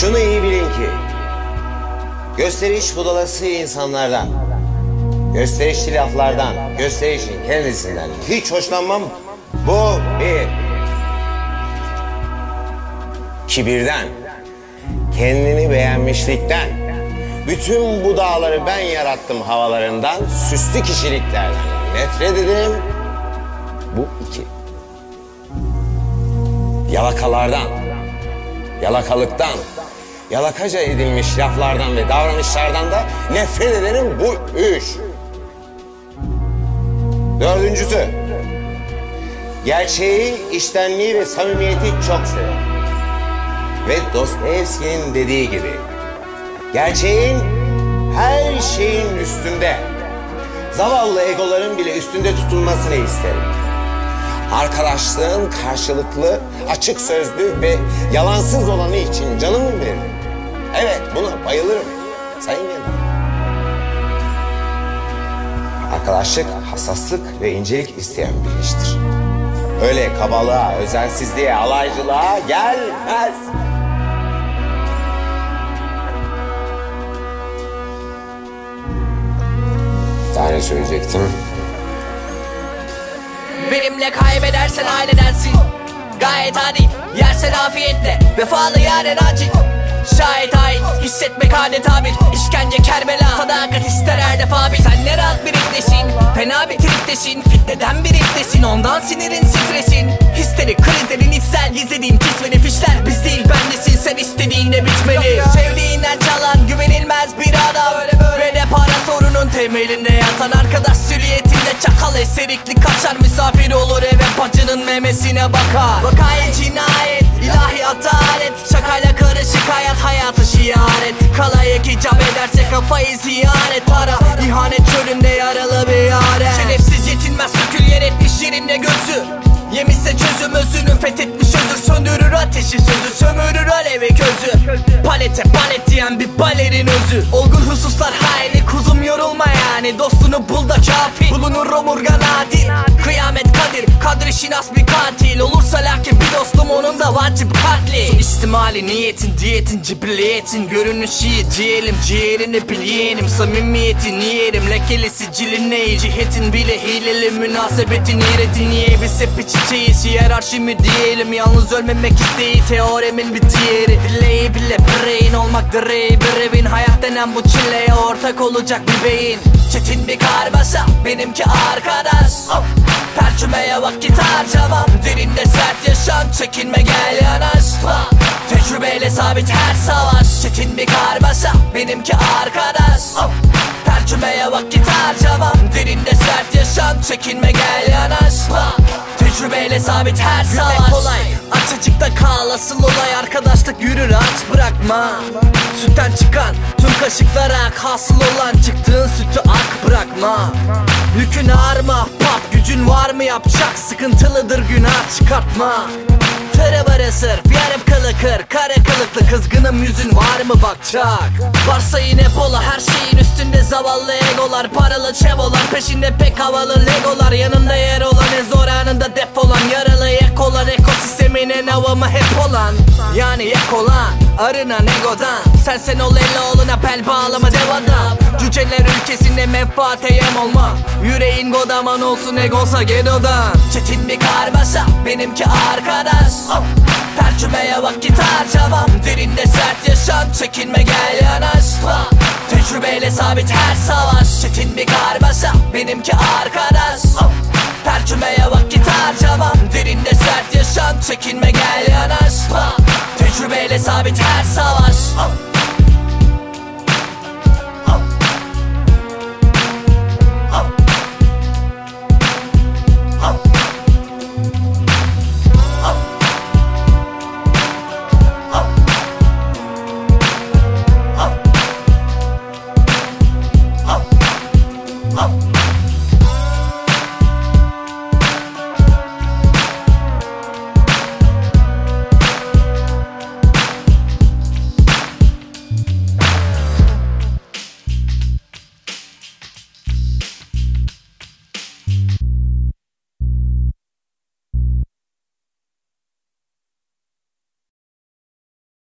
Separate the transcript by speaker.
Speaker 1: Şunu iyi bilin ki gösteriş budalası insanlardan, gösterişli laflardan, gösterişin kendisinden hiç hoşlanmam. Bu bir. Kibirden, kendini beğenmişlikten, bütün bu dağları ben yarattım havalarından, süslü kişiliklerden nefret ederim. Bu iki. Yalakalardan, yalakalıktan, yalakaca edilmiş laflardan ve davranışlardan da nefret ederim bu üç. Dördüncüsü, gerçeği, içtenliği ve samimiyeti çok severim. Ve Dostoyevski'nin dediği gibi, gerçeğin her şeyin üstünde, zavallı egoların bile üstünde tutulmasını isterim. Arkadaşlığın karşılıklı, açık sözlü ve yalansız olanı için canımı veririm. Evet, buna bayılırım. Sayın Genel. Arkadaşlık, hassaslık ve incelik isteyen bir iştir. Öyle kabalığa, özensizliğe, alaycılığa gelmez. Bir tane söyleyecektim.
Speaker 2: Benimle kaybedersen ailedensin Gayet adil yersen afiyetle Vefalı yaren acil Şayet ait hissetmek adeta bir işkence kerbela Sadakat ister her defa bir. Sen ne rahat bir iptesin Fena bir triptesin. Fitneden bir iptesin Ondan sinirin stresin Histeri krizlerin içsel gizlediğin kisveli fişler Biz değil bendesin sen istediğinde bitmeli? Sevdiğinden çalan güvenilmez bir adam. Ve de para sorunun temelinde yatan arkadaş sürüyetinde çakal eserikli kaçar misafir olur eve. Bacının memesine bakar. Vakaya cinayet ilahi adalet Şakayla karışık hayat hayatı şiaret Kalayı icap ederse kafayı ziyaret. Para ihanet çölünde yaralı bir yare. Şerefsiz yetinmez sökül yer etmiş yerinde gözü. Yemişse çözüm özünü fethetmiş özür. Söndürür ateşi sözü sömürür alevi közü. Palete palet diyen bir balerin özü. Olgun hususlar hayli kuzum yorulma yani. Dostunu bul da kafi. Bulunur omurgan adil kadri şinas bir katil Olursa lakin bir dostum onun da vacip katli. Son istimali niyetin diyetin cibriyetin. Görünüş iyi ciğerim ciğerini bil yeğenim Samimiyetin yerim lekeli sicilin ne Cihetin bile hileli münasebetin iğreti Niye biz hep iç içeyiz hiyerarşi mi diyelim? Yalnız ölmemek isteği teoremin bir diğeri. Dileği bile bireyin olmak direği. Bir evin Hayat denen bu çileye ortak olacak bir beyin Çetin bir karmaşa benimki arkadaş. Tercümeye vakit harcamam. Derinde sert yaşam çekinme gel yanaş. Tecrübeyle sabit her savaş. Çetin bir karmaşa benimki arkadaş. Tercümeye vakit harcamam. Derinde sert yaşam çekinme gel yanaş. Tecrübeyle sabit her savaş. Gülmek kolay. Açıcıkta kal Asıl olay arkadaşlık. Yürür aç bırakma. Sütten çıkan tüm kaşıklar ak Hasıl olan çıktığın sütü ak bırakma. Yükün ağırma pap gücün var mı? Yapacak Sıkıntılıdır günah çıkartma Tırı varı sırf yarım kılı kır Kare kılıklı kızgınım yüzün var mı bakacak? Varsa yine pola her şeyin üstünde zavallı egolar. Paralı çevolar peşinde pek havalı legolar. Yanında yer olan en zor anında defolan. Yaralı ek olan ekosistemin en avamı hep olan. Yani ek olan arınan egodan. Sen sen ol elle oluna bel bağlama devada. Cüceler ülkesinde menfaate yem olma. Yüreğin godaman olsun egosa gedodan Çetin bir karmaşa benimki arkadaş. Tercümeye vakit harcamam. Derinde sert yaşam çekinme gel yanaş. Tecrübeyle sabit her savaş. Çetin bir karmaşa benimki arkadaş. Tercümeye vakit harcamam. Derinde sert yaşam çekinme gel yanaş. Tecrübeyle sabit her savaş